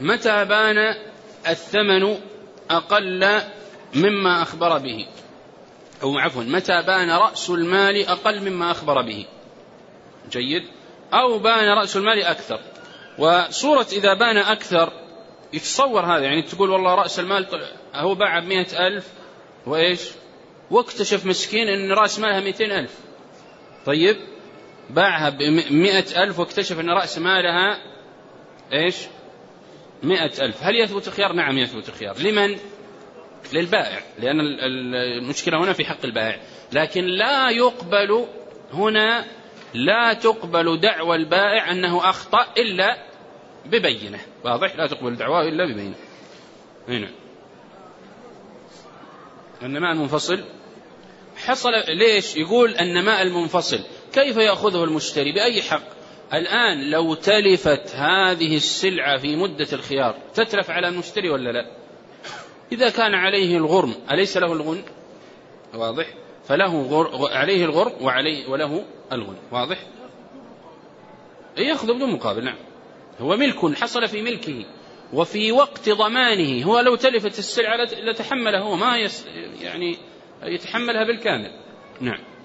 متى بان الثمن أقل مما أخبر به؟ أو عفوا متى بان رأس المال أقل مما أخبر به؟ جيد. أو بان رأس المال أكثر. وصورة إذا بان أكثر يتصور هذا يعني تقول والله رأس المال هو باع بمئة ألف وإيش؟ واكتشف مسكين أن رأس مالها مئتين ألف. طيب باعها بمئة ألف واكتشف أن رأس مالها إيش؟ مئة ألف. هل يثبت الخيار؟ نعم يثبت الخيار. لمن؟ للبائع. لأن المشكلة هنا في حق البائع. لكن لا يقبل هنا لا تقبل دعوى البائع أنه أخطأ إلا ببينة. واضح؟ لا تقبل دعواه إلا ببينة. هنا نعم. النماء المنفصل حصل ليش؟ يقول النماء المنفصل كيف يأخذه المشتري؟ بأي حق؟ الآن لو تلفت هذه السلعة في مدة الخيار تتلف على المشتري ولا لا؟ إذا كان عليه الغرم أليس له الغن؟ واضح. فله غر... عليه الغرم وعليه وله الغن واضح؟ يأخذ بدون مقابل نعم. هو ملك حصل في ملكه وفي وقت ضمانه. هو لو تلفت السلعة لتحمله هو ما يس... يعني يتحملها بالكامل. نعم.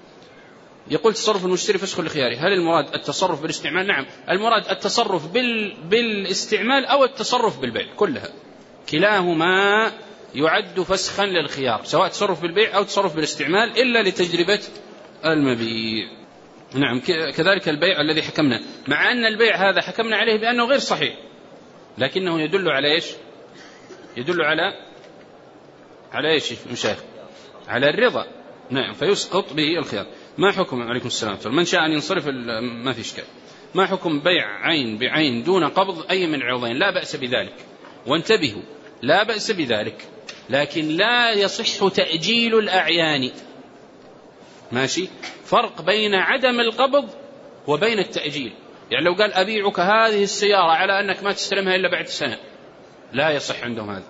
يقول تصرف المشتري فسخ لخياره هل المراد التصرف بالاستعمال؟ نعم. المراد التصرف بال... بالاستعمال أو التصرف بالبيع كلها. كلاهما يعد فسخا للخيار سواء تصرف بالبيع أو تصرف بالاستعمال إلا لتجربة المبيع. نعم كذلك البيع الذي حكمنا. مع أن البيع هذا حكمنا عليه بأنه غير صحيح لكنه يدل على إيش؟ يدل على على إيش مشايخ على الرضا. نعم فيسقط به الخيار. ما حكم؟ عليكم السلام من شاء أن ينصرف ما في إشكال. ما حكم بيع عين بعين دون قبض أي من عوضين لا بأس بذلك. وانتبهوا لا بأس بذلك. لكن لا يصح تأجيل الأعيان. ماشي؟ فرق بين عدم القبض وبين التأجيل. يعني لو قال أبيعك هذه السيارة على أنك ما تستلمها إلا بعد سنة. لا يصح عندهم هذا.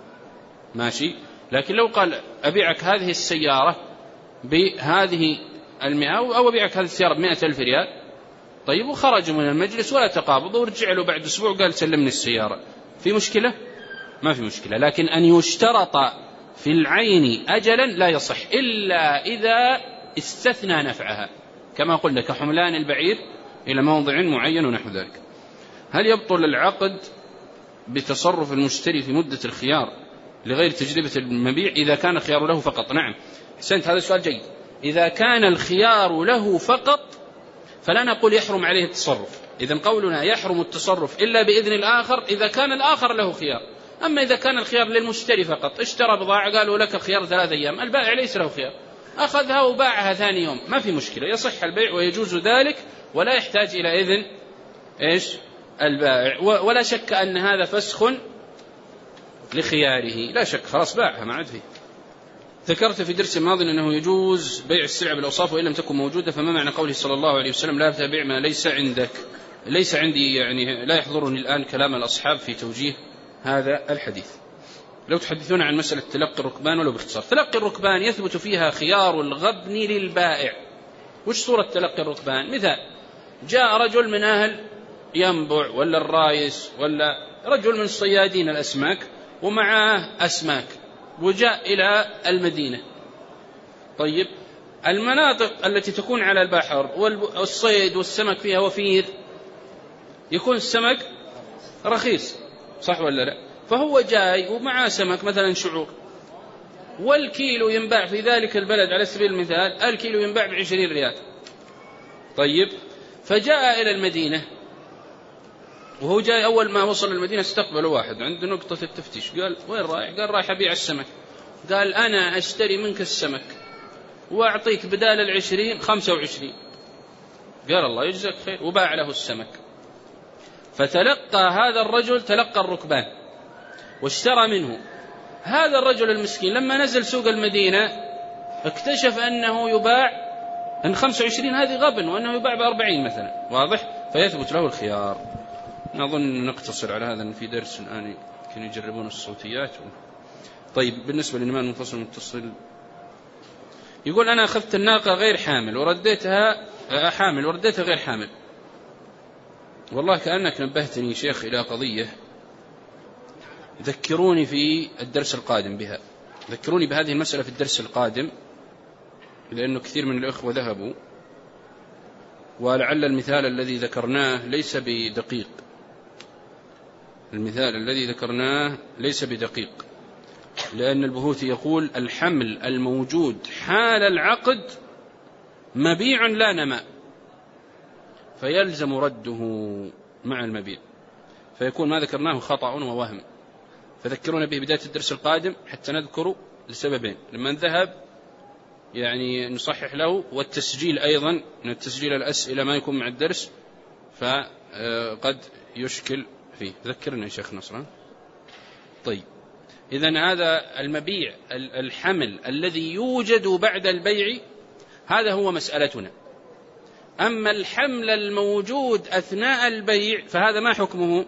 ماشي؟ لكن لو قال أبيعك هذه السيارة بهذه المئة أو أبيعك هذه السيارة بمئة ألف ريال. طيب وخرج من المجلس ولا تقابض ورجع له بعد أسبوع قال سلمني السيارة. في مشكلة؟ ما في مشكلة لكن أن يشترط في العين أجلا لا يصح إلا إذا استثنى نفعها. كما قلنا كحملان البعير إلى موضع معين ونحو ذلك. هل يبطل العقد بتصرف المشتري في مدة الخيار لغير تجربة المبيع؟ إذا كان خيار له فقط. نعم. حسنت هذا السؤال جيد. إذا كان الخيار له فقط فلا نقول يحرم عليه التصرف. إذا قولنا يحرم التصرف إلا بإذن الآخر إذا كان الآخر له خيار. أما إذا كان الخيار للمشتري فقط اشترى بضاعة قالوا لك الخيار ثلاثة أيام البائع ليس له خيار. أخذها وباعها ثاني يوم ما في مشكلة يصح البيع ويجوز ذلك ولا يحتاج إلى إذن إيش؟ البائع. ولا شك أن هذا فسخ لخياره. لا شك خلاص باعها ما عاد فيه. ذكرت في درس ماضي أنه يجوز بيع السلع بالأوصاف وإن لم تكن موجودة فما معنى قوله صلى الله عليه وسلم لا تبيع ما ليس عندك؟ ليس عندي يعني لا يحضرني الآن كلام الأصحاب في توجيه هذا الحديث. لو تحدثون عن مسألة تلقي الركبان ولو باختصار. تلقي الركبان يثبت فيها خيار الغبن للبائع. وش صورة تلقي الركبان؟ مثال جاء رجل من أهل ينبع ولا الرايس ولا رجل من الصيادين الأسماك ومعاه أسماك. وجاء إلى المدينة. طيب المناطق التي تكون على البحر والصيد والسمك فيها وفير يكون السمك رخيص صح ولا لا؟ فهو جاي ومعاه سمك مثلا شعور. والكيلو ينباع في ذلك البلد على سبيل المثال الكيلو ينباع بعشرين ريال. طيب فجاء إلى المدينة. وهو جاي أول ما وصل المدينة استقبله واحد. عند نقطة التفتيش. قال وين رايح؟ قال رايح أبيع السمك. قال أنا أشتري منك السمك وأعطيك بدال العشرين خمسة وعشرين. قال الله يجزاك خير. وباع له السمك. فتلقى هذا الرجل تلقى الركبان واشترى منه. هذا الرجل المسكين لما نزل سوق المدينة اكتشف أنه يباع أن 25 هذه غبن وأنه يباع بأربعين 40 مثلا. واضح؟ فيثبت له الخيار. نظن نقتصر على هذا في درس الآن. يمكن يجربون الصوتيات. و... طيب بالنسبة للإمام المنفصل المتصل يقول أنا أخذت الناقة غير حامل ورديتها آه، حامل ورديتها غير حامل. والله كأنك نبهتني شيخ إلى قضية ذكروني في الدرس القادم بها. ذكروني بهذه المسألة في الدرس القادم لأنه كثير من الأخوة ذهبوا ولعل المثال الذي ذكرناه ليس بدقيق. المثال الذي ذكرناه ليس بدقيق لأن البهوث يقول الحمل الموجود حال العقد مبيع لا نماء فيلزم رده مع المبيع فيكون ما ذكرناه خطأ ووهم. فذكرونا به بداية الدرس القادم حتى نذكر لسببين لمن ذهب يعني نصحح له والتسجيل أيضا من التسجيل الأسئلة ما يكون مع الدرس فقد يشكل فيه ذكرنا يا شيخ نصران. طيب إذا هذا المبيع الحمل الذي يوجد بعد البيع هذا هو مسألتنا. أما الحمل الموجود أثناء البيع فهذا ما حكمه؟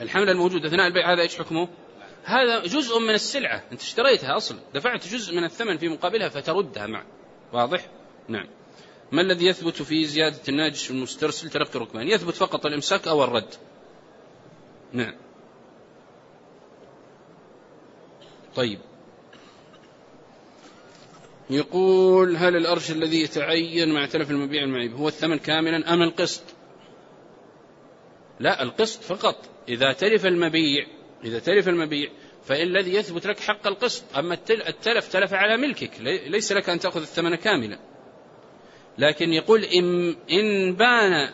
الحمل الموجود أثناء البيع هذا إيش حكمه؟ هذا جزء من السلعة أنت اشتريتها أصلا دفعت جزء من الثمن في مقابلها فتردها معك واضح؟ نعم. ما الذي يثبت في زيادة الناجس المسترسل تلقى الركبان؟ يثبت فقط الإمساك أو الرد. نعم. طيب. يقول هل الأرش الذي يتعين مع تلف المبيع المعيب هو الثمن كاملا أم القسط؟ لا القسط فقط. إذا تلف المبيع إذا تلف المبيع فإن الذي يثبت لك حق القسط. أما التلف تلف على ملكك ليس لك أن تأخذ الثمن كاملا. لكن يقول إن, إن بان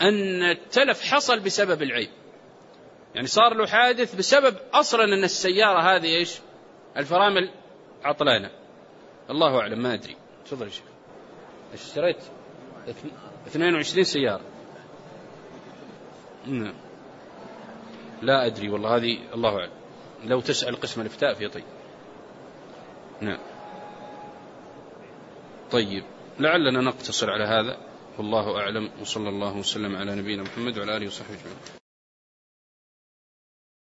أن التلف حصل بسبب العيب. يعني صار له حادث بسبب أصلا أن السيارة هذه إيش؟ الفرامل عطلانة. الله أعلم ما أدري. تفضل يا شيخ. اشتريت؟ 22 سيارة. نعم. لا أدري والله هذه الله أعلم. لو تسأل قسم الإفتاء في طيب نعم. طيب. لعلنا نقتصر على هذا. والله أعلم. وصلى الله وسلم على نبينا محمد وعلى آله وصحبه أجمعين.